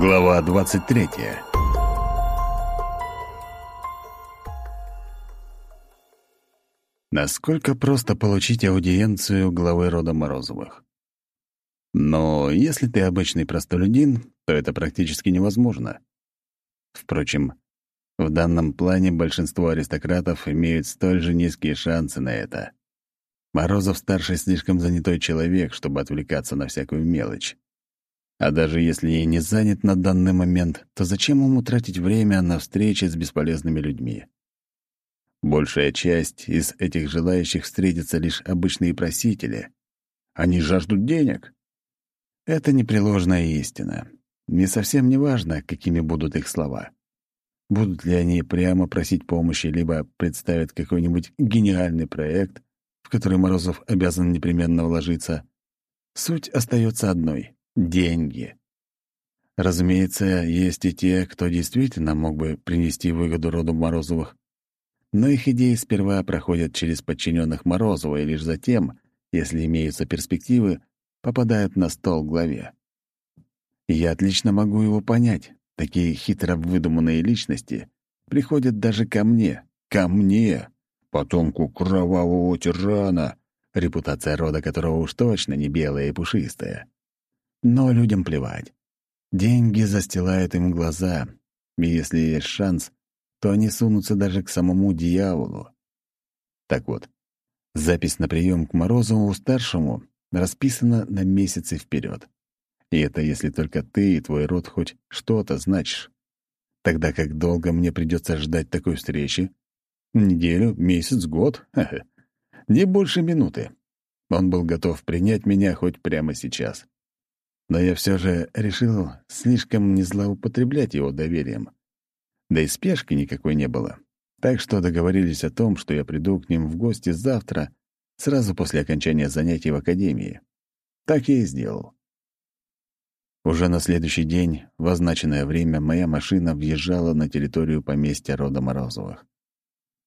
Глава 23 Насколько просто получить аудиенцию главы рода Морозовых? Но если ты обычный простолюдин, то это практически невозможно. Впрочем, в данном плане большинство аристократов имеют столь же низкие шансы на это. Морозов-старший слишком занятой человек, чтобы отвлекаться на всякую мелочь. А даже если я не занят на данный момент, то зачем ему тратить время на встречи с бесполезными людьми? Большая часть из этих желающих встретиться лишь обычные просители. Они жаждут денег. Это непреложная истина. Мне совсем не важно, какими будут их слова. Будут ли они прямо просить помощи, либо представят какой-нибудь гениальный проект, в который Морозов обязан непременно вложиться. Суть остается одной деньги. Разумеется, есть и те, кто действительно мог бы принести выгоду роду Морозовых. Но их идеи сперва проходят через подчиненных Морозова и лишь затем, если имеются перспективы, попадают на стол главе. я отлично могу его понять. Такие хитро выдуманные личности приходят даже ко мне. Ко мне, потомку кровавого тирана, репутация рода которого уж точно не белая и пушистая. Но людям плевать. Деньги застилают им глаза, и если есть шанс, то они сунутся даже к самому дьяволу. Так вот, запись на прием к Морозову-старшему расписана на месяцы вперед. И это если только ты и твой род хоть что-то значишь. Тогда как долго мне придется ждать такой встречи? Неделю, месяц, год? Ха. Не больше минуты. Он был готов принять меня хоть прямо сейчас но я все же решил слишком не злоупотреблять его доверием. Да и спешки никакой не было. Так что договорились о том, что я приду к ним в гости завтра, сразу после окончания занятий в академии. Так я и сделал. Уже на следующий день, в означенное время, моя машина въезжала на территорию поместья рода Морозовых.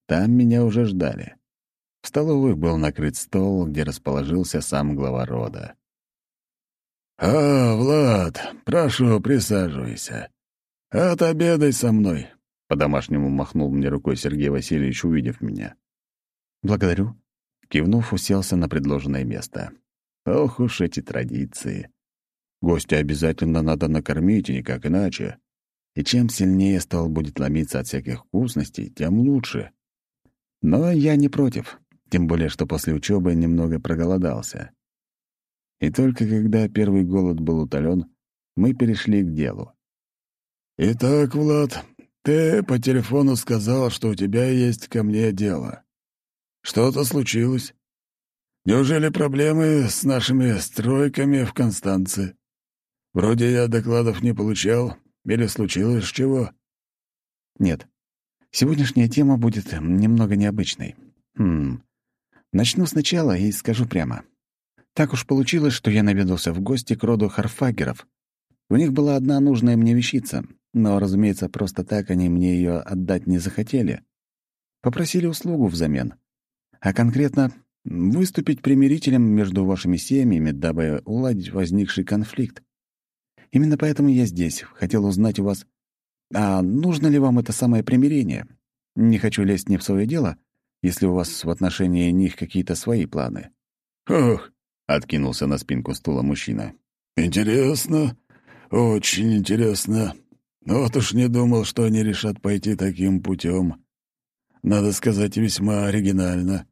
Там меня уже ждали. В столовой был накрыт стол, где расположился сам глава рода. «А, Влад, прошу, присаживайся. Отобедай со мной», — по-домашнему махнул мне рукой Сергей Васильевич, увидев меня. «Благодарю». Кивнув, уселся на предложенное место. Ох уж эти традиции. Гостя обязательно надо накормить, и никак иначе. И чем сильнее стол будет ломиться от всяких вкусностей, тем лучше. Но я не против, тем более, что после учебы немного проголодался. И только когда первый голод был утолен, мы перешли к делу. «Итак, Влад, ты по телефону сказал, что у тебя есть ко мне дело. Что-то случилось? Неужели проблемы с нашими стройками в Констанции? Вроде я докладов не получал, или случилось чего?» «Нет. Сегодняшняя тема будет немного необычной. Хм. Начну сначала и скажу прямо. Так уж получилось, что я наведался в гости к роду Харфагеров. У них была одна нужная мне вещица, но, разумеется, просто так они мне ее отдать не захотели. Попросили услугу взамен. А конкретно выступить примирителем между вашими семьями, дабы уладить возникший конфликт. Именно поэтому я здесь, хотел узнать у вас, а нужно ли вам это самое примирение? Не хочу лезть не в свое дело, если у вас в отношении них какие-то свои планы. «Ох, — откинулся на спинку стула мужчина. «Интересно, очень интересно. Вот уж не думал, что они решат пойти таким путем. Надо сказать, весьма оригинально.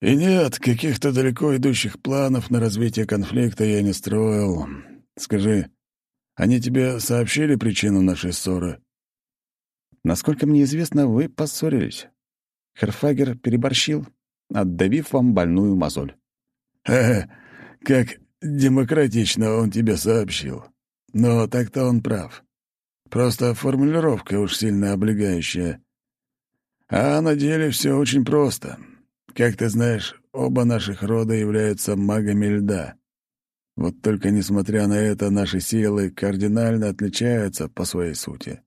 И нет, каких-то далеко идущих планов на развитие конфликта я не строил. Скажи, они тебе сообщили причину нашей ссоры?» «Насколько мне известно, вы поссорились. Херфагер переборщил, отдавив вам больную мозоль». Ха, как демократично он тебе сообщил. Но так-то он прав. Просто формулировка уж сильно облегающая. А на деле все очень просто. Как ты знаешь, оба наших рода являются магами льда. Вот только несмотря на это, наши силы кардинально отличаются по своей сути.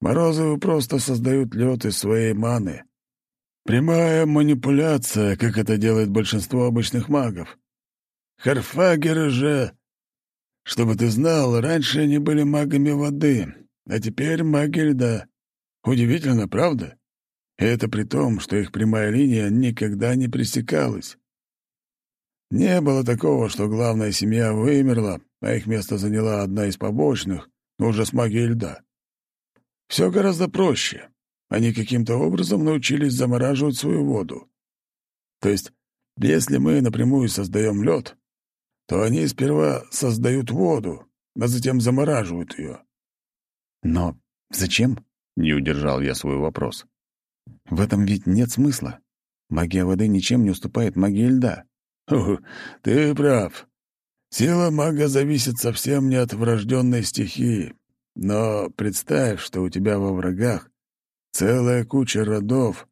Морозовы просто создают лед из своей маны, Прямая манипуляция, как это делает большинство обычных магов. Харфагеры же... Чтобы ты знал, раньше они были магами воды, а теперь маги льда. Удивительно, правда? И это при том, что их прямая линия никогда не пресекалась. Не было такого, что главная семья вымерла, а их место заняла одна из побочных, уже с магией льда. Все гораздо проще. Они каким-то образом научились замораживать свою воду. То есть, если мы напрямую создаем лед, то они сперва создают воду, а затем замораживают ее. Но зачем? Не удержал я свой вопрос. В этом ведь нет смысла. Магия воды ничем не уступает магии льда. Ты прав. Сила мага зависит совсем не от врожденной стихии. Но представь, что у тебя во врагах целая куча родов,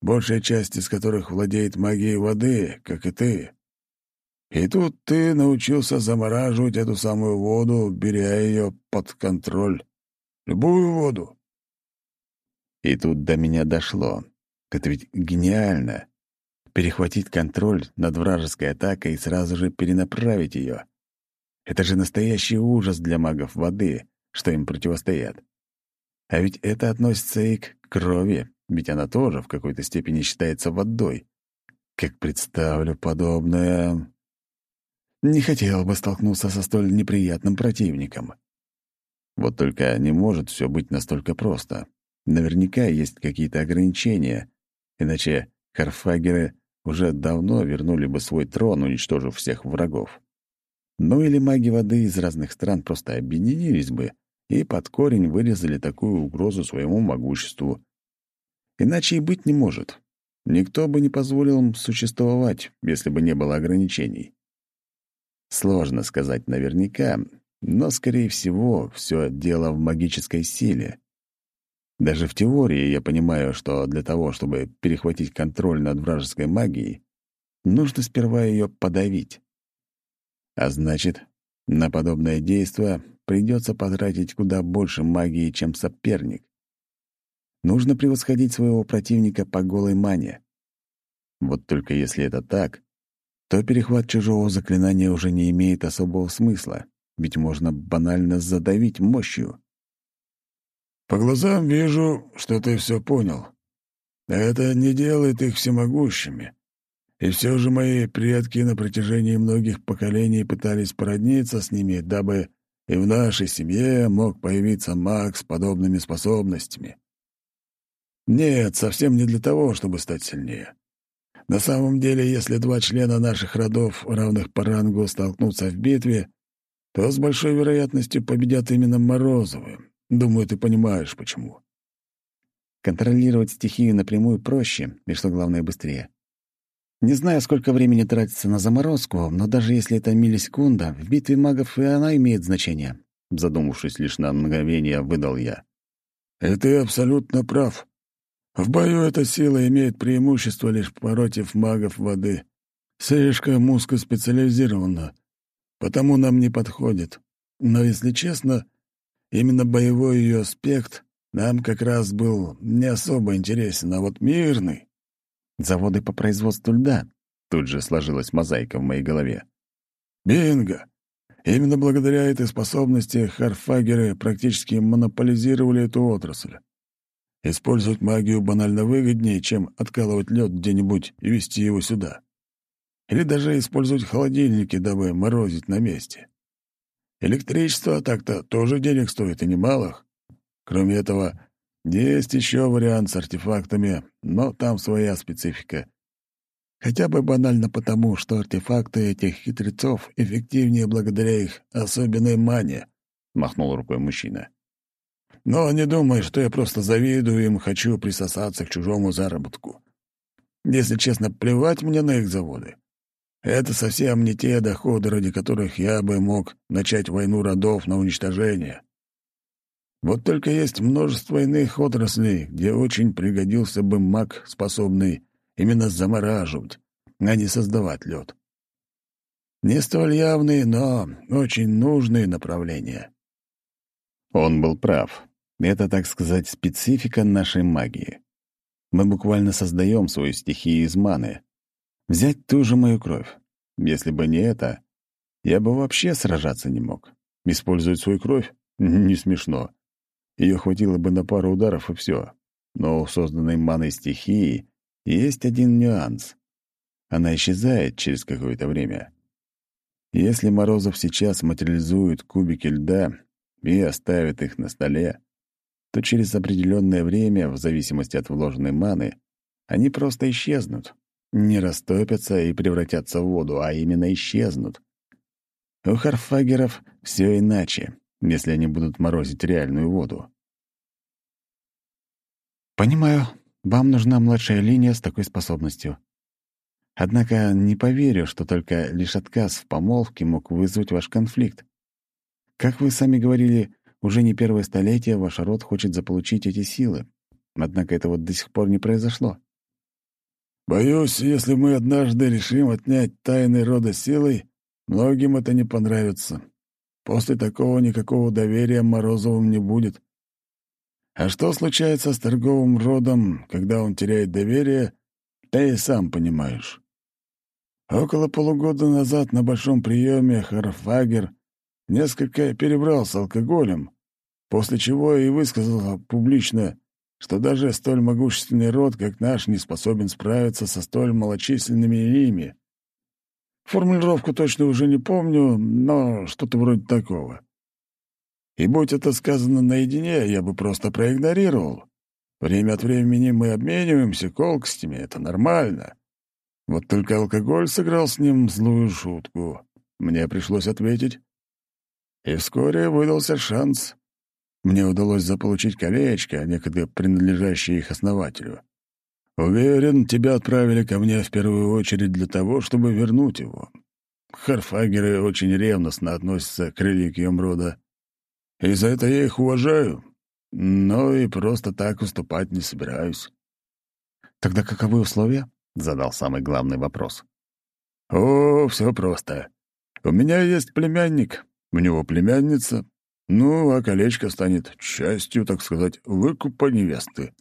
большая часть из которых владеет магией воды, как и ты. И тут ты научился замораживать эту самую воду, беря ее под контроль. Любую воду. И тут до меня дошло. Это ведь гениально. Перехватить контроль над вражеской атакой и сразу же перенаправить ее. Это же настоящий ужас для магов воды, что им противостоят. А ведь это относится и к крови, ведь она тоже в какой-то степени считается водой. Как представлю подобное... Не хотел бы столкнуться со столь неприятным противником. Вот только не может все быть настолько просто. Наверняка есть какие-то ограничения, иначе харфагеры уже давно вернули бы свой трон, уничтожив всех врагов. Ну или маги воды из разных стран просто объединились бы и под корень вырезали такую угрозу своему могуществу. Иначе и быть не может. Никто бы не позволил им существовать, если бы не было ограничений. Сложно сказать наверняка, но, скорее всего, все дело в магической силе. Даже в теории я понимаю, что для того, чтобы перехватить контроль над вражеской магией, нужно сперва ее подавить. А значит, на подобное действие придется потратить куда больше магии, чем соперник. Нужно превосходить своего противника по голой мане. Вот только если это так, то перехват чужого заклинания уже не имеет особого смысла, ведь можно банально задавить мощью. «По глазам вижу, что ты все понял. Это не делает их всемогущими. И все же мои предки на протяжении многих поколений пытались породниться с ними, дабы и в нашей семье мог появиться маг с подобными способностями. Нет, совсем не для того, чтобы стать сильнее. На самом деле, если два члена наших родов, равных по рангу, столкнутся в битве, то с большой вероятностью победят именно Морозовы. Думаю, ты понимаешь, почему. Контролировать стихию напрямую проще, и, что главное, быстрее. Не знаю, сколько времени тратится на заморозку, но даже если это миллисекунда, в битве магов и она имеет значение. Задумавшись лишь на мгновение, выдал я. «И ты абсолютно прав. В бою эта сила имеет преимущество лишь против магов воды. Слишком узкоспециализирована, потому нам не подходит. Но, если честно, именно боевой ее аспект нам как раз был не особо интересен, а вот мирный. Заводы по производству льда. Тут же сложилась мозаика в моей голове. Бинго! Именно благодаря этой способности харфагеры практически монополизировали эту отрасль. Использовать магию банально выгоднее, чем откалывать лед где-нибудь и везти его сюда. Или даже использовать холодильники, дабы морозить на месте. Электричество так-то тоже денег стоит и немалых. Кроме этого, есть еще вариант с артефактами, но там своя специфика. Хотя бы банально потому, что артефакты этих хитрецов эффективнее благодаря их особенной мане, — махнул рукой мужчина. Но не думай, что я просто завидую им, хочу присосаться к чужому заработку. Если честно, плевать мне на их заводы. Это совсем не те доходы, ради которых я бы мог начать войну родов на уничтожение. Вот только есть множество иных отраслей, где очень пригодился бы маг, способный именно замораживать, а не создавать лед. Не столь явные, но очень нужные направления. Он был прав. Это, так сказать, специфика нашей магии. Мы буквально создаем свою стихию из маны. Взять ту же мою кровь. Если бы не это, я бы вообще сражаться не мог. Использовать свою кровь? Не смешно. Ее хватило бы на пару ударов, и все. Но у созданной маной стихии есть один нюанс. Она исчезает через какое-то время. Если Морозов сейчас материализует кубики льда и оставит их на столе, то через определенное время, в зависимости от вложенной маны, они просто исчезнут. Не растопятся и превратятся в воду, а именно исчезнут. У харфагеров все иначе, если они будут морозить реальную воду. «Понимаю, вам нужна младшая линия с такой способностью. Однако не поверю, что только лишь отказ в помолвке мог вызвать ваш конфликт. Как вы сами говорили, уже не первое столетие ваш род хочет заполучить эти силы. Однако этого до сих пор не произошло. Боюсь, если мы однажды решим отнять тайны рода силой, многим это не понравится. После такого никакого доверия Морозовым не будет. А что случается с торговым родом, когда он теряет доверие, ты и сам понимаешь. Около полугода назад на большом приеме Харфагер несколько перебрал с алкоголем, после чего и высказал публично, что даже столь могущественный род, как наш, не способен справиться со столь малочисленными ими. Формулировку точно уже не помню, но что-то вроде такого. И будь это сказано наедине, я бы просто проигнорировал. Время от времени мы обмениваемся колкостями, это нормально. Вот только алкоголь сыграл с ним злую шутку. Мне пришлось ответить. И вскоре выдался шанс. Мне удалось заполучить колечко, некогда принадлежащее их основателю. Уверен, тебя отправили ко мне в первую очередь для того, чтобы вернуть его. Харфагеры очень ревностно относятся к реликвиям рода. И за это я их уважаю. Но и просто так уступать не собираюсь. Тогда каковы условия? — задал самый главный вопрос. «О, все просто. У меня есть племянник, у него племянница, ну, а колечко станет частью, так сказать, выкупа невесты».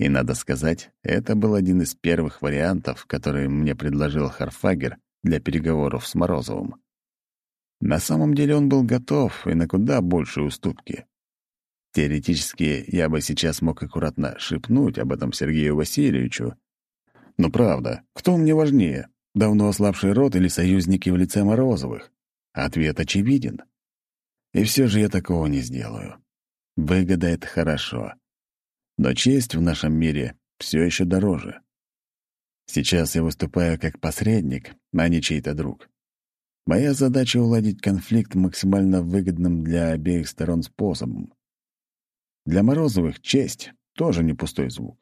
И, надо сказать, это был один из первых вариантов, которые мне предложил Харфагер для переговоров с Морозовым. На самом деле он был готов и на куда большие уступки. Теоретически, я бы сейчас мог аккуратно шепнуть об этом Сергею Васильевичу, но правда, кто мне важнее, давно ослабший род или союзники в лице Морозовых? Ответ очевиден. И все же я такого не сделаю. Выгода — это хорошо. Но честь в нашем мире все еще дороже. Сейчас я выступаю как посредник, а не чей-то друг. Моя задача — уладить конфликт максимально выгодным для обеих сторон способом. Для Морозовых честь — тоже не пустой звук.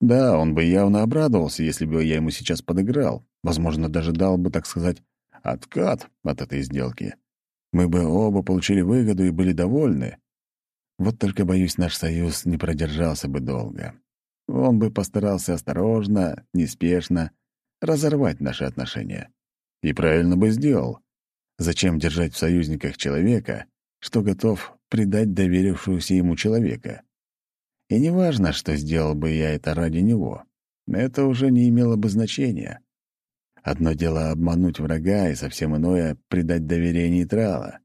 Да, он бы явно обрадовался, если бы я ему сейчас подыграл. Возможно, даже дал бы, так сказать, откат от этой сделки. Мы бы оба получили выгоду и были довольны. Вот только, боюсь, наш союз не продержался бы долго. Он бы постарался осторожно, неспешно разорвать наши отношения. И правильно бы сделал. Зачем держать в союзниках человека, что готов предать доверившуюся ему человека? И не важно, что сделал бы я это ради него. Это уже не имело бы значения. Одно дело обмануть врага, и совсем иное — предать доверие нейтрала.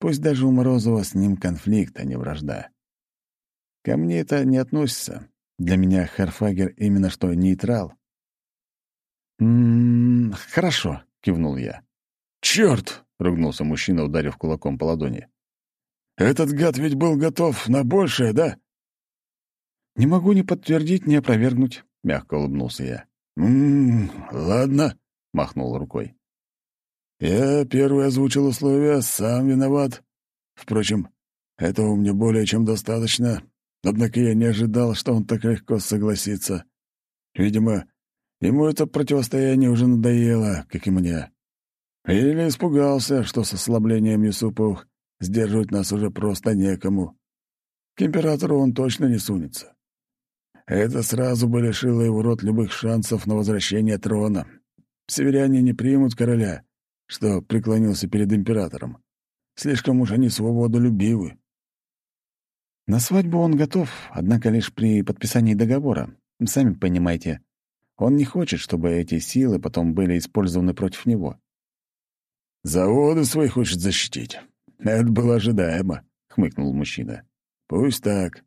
Пусть даже у Морозова с ним конфликт, а не вражда. Ко мне это не относится. Для меня Харфагер именно что нейтрал. «М -м, «Хорошо», — кивнул я. «Чёрт!» — ругнулся мужчина, ударив кулаком по ладони. «Этот гад ведь был готов на большее, да?» «Не могу ни подтвердить, ни опровергнуть», — мягко улыбнулся я. «М -м, ладно», — махнул рукой. «Я первый озвучил условия, сам виноват. Впрочем, этого мне более чем достаточно. Однако я не ожидал, что он так легко согласится. Видимо, ему это противостояние уже надоело, как и мне. Или испугался, что с ослаблением Юсуповых сдерживать нас уже просто некому. К императору он точно не сунется. Это сразу бы лишило его род любых шансов на возвращение трона. Северяне не примут короля, что преклонился перед императором. Слишком уж они свободолюбивы. На свадьбу он готов, однако лишь при подписании договора. Сами понимаете, он не хочет, чтобы эти силы потом были использованы против него. Заводы свои хочет защитить. Это было ожидаемо, — хмыкнул мужчина. Пусть так.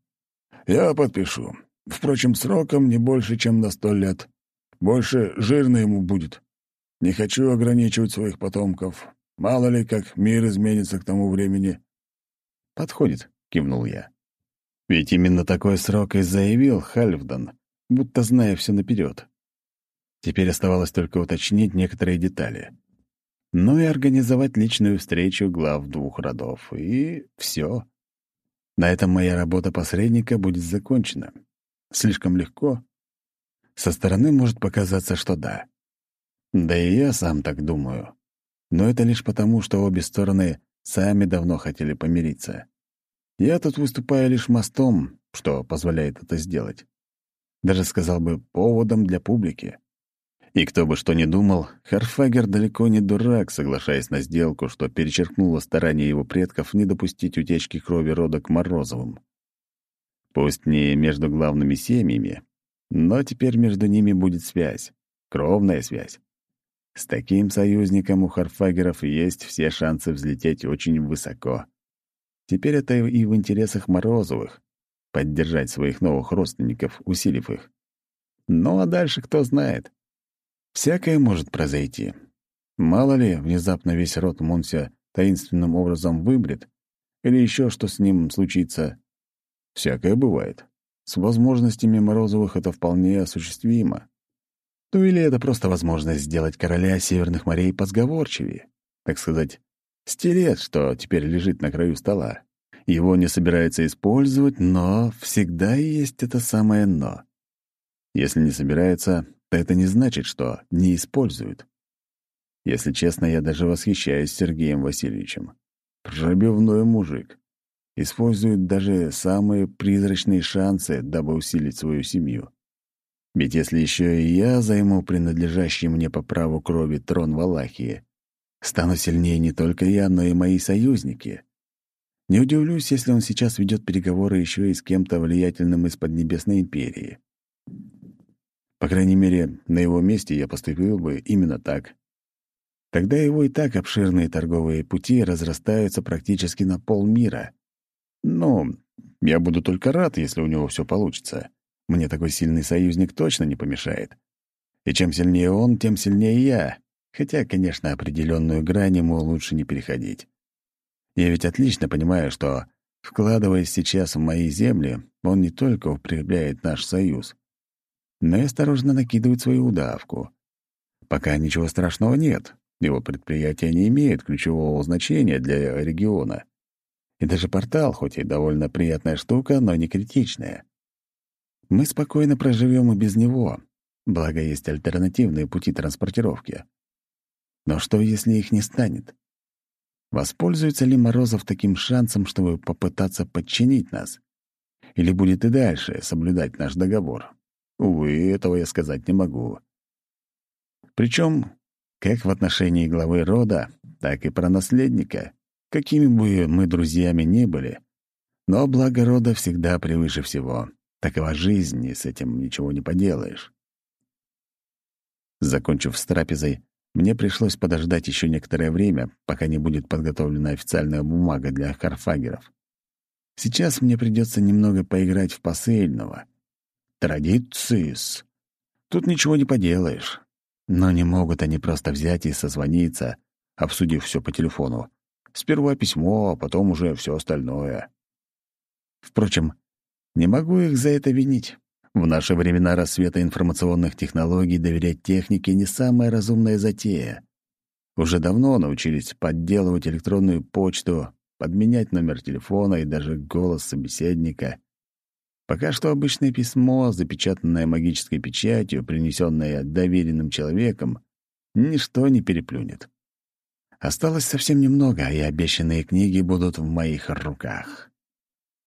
Я подпишу. Впрочем, сроком не больше, чем на сто лет. Больше жирно ему будет. Не хочу ограничивать своих потомков. Мало ли, как мир изменится к тому времени. «Подходит», — кивнул я. Ведь именно такой срок и заявил Хальфдан, будто зная все наперед. Теперь оставалось только уточнить некоторые детали. Ну и организовать личную встречу глав двух родов. И все. На этом моя работа посредника будет закончена. Слишком легко? Со стороны может показаться, что да. Да и я сам так думаю. Но это лишь потому, что обе стороны сами давно хотели помириться. Я тут выступаю лишь мостом, что позволяет это сделать. Даже сказал бы, поводом для публики. И кто бы что ни думал, Харфагер далеко не дурак, соглашаясь на сделку, что перечеркнуло старания его предков не допустить утечки крови рода к Морозовым. Пусть не между главными семьями, но теперь между ними будет связь, кровная связь. С таким союзником у Харфагеров есть все шансы взлететь очень высоко. Теперь это и в интересах Морозовых — поддержать своих новых родственников, усилив их. Ну а дальше кто знает. Всякое может произойти. Мало ли, внезапно весь род Монся таинственным образом вымрет, или еще что с ним случится. Всякое бывает. С возможностями Морозовых это вполне осуществимо. Ну или это просто возможность сделать короля Северных морей позговорчивее, так сказать, стилет, что теперь лежит на краю стола. Его не собирается использовать, но всегда есть это самое «но». Если не собирается, то это не значит, что не используют. Если честно, я даже восхищаюсь Сергеем Васильевичем. Пробивной мужик. Использует даже самые призрачные шансы, дабы усилить свою семью. Ведь если еще и я займу принадлежащий мне по праву крови трон Валахии, стану сильнее не только я, но и мои союзники. Не удивлюсь, если он сейчас ведет переговоры еще и с кем-то влиятельным из Поднебесной империи. По крайней мере, на его месте я поступил бы именно так. Тогда его и так обширные торговые пути разрастаются практически на полмира. Ну, я буду только рад, если у него все получится. Мне такой сильный союзник точно не помешает. И чем сильнее он, тем сильнее я. Хотя, конечно, определенную грань ему лучше не переходить. Я ведь отлично понимаю, что, вкладываясь сейчас в мои земли, он не только укрепляет наш союз, но и осторожно накидывает свою удавку. Пока ничего страшного нет. Его предприятие не имеет ключевого значения для региона. И даже портал, хоть и довольно приятная штука, но не критичная. Мы спокойно проживем и без него, благо есть альтернативные пути транспортировки. Но что, если их не станет? Воспользуется ли Морозов таким шансом, чтобы попытаться подчинить нас? Или будет и дальше соблюдать наш договор? Увы, этого я сказать не могу. Причем как в отношении главы рода, так и про наследника. Какими бы мы друзьями ни были, но благо рода всегда превыше всего. Такова жизнь, и с этим ничего не поделаешь. Закончив с трапезой, мне пришлось подождать еще некоторое время, пока не будет подготовлена официальная бумага для карфагеров. Сейчас мне придется немного поиграть в посыльного — Традициис. Тут ничего не поделаешь. Но не могут они просто взять и созвониться, обсудив все по телефону. Сперва письмо, а потом уже все остальное. Впрочем, не могу их за это винить. В наши времена рассвета информационных технологий доверять технике не самая разумная затея. Уже давно научились подделывать электронную почту, подменять номер телефона и даже голос собеседника. Пока что обычное письмо, запечатанное магической печатью, принесенное доверенным человеком, ничто не переплюнет. Осталось совсем немного, и обещанные книги будут в моих руках.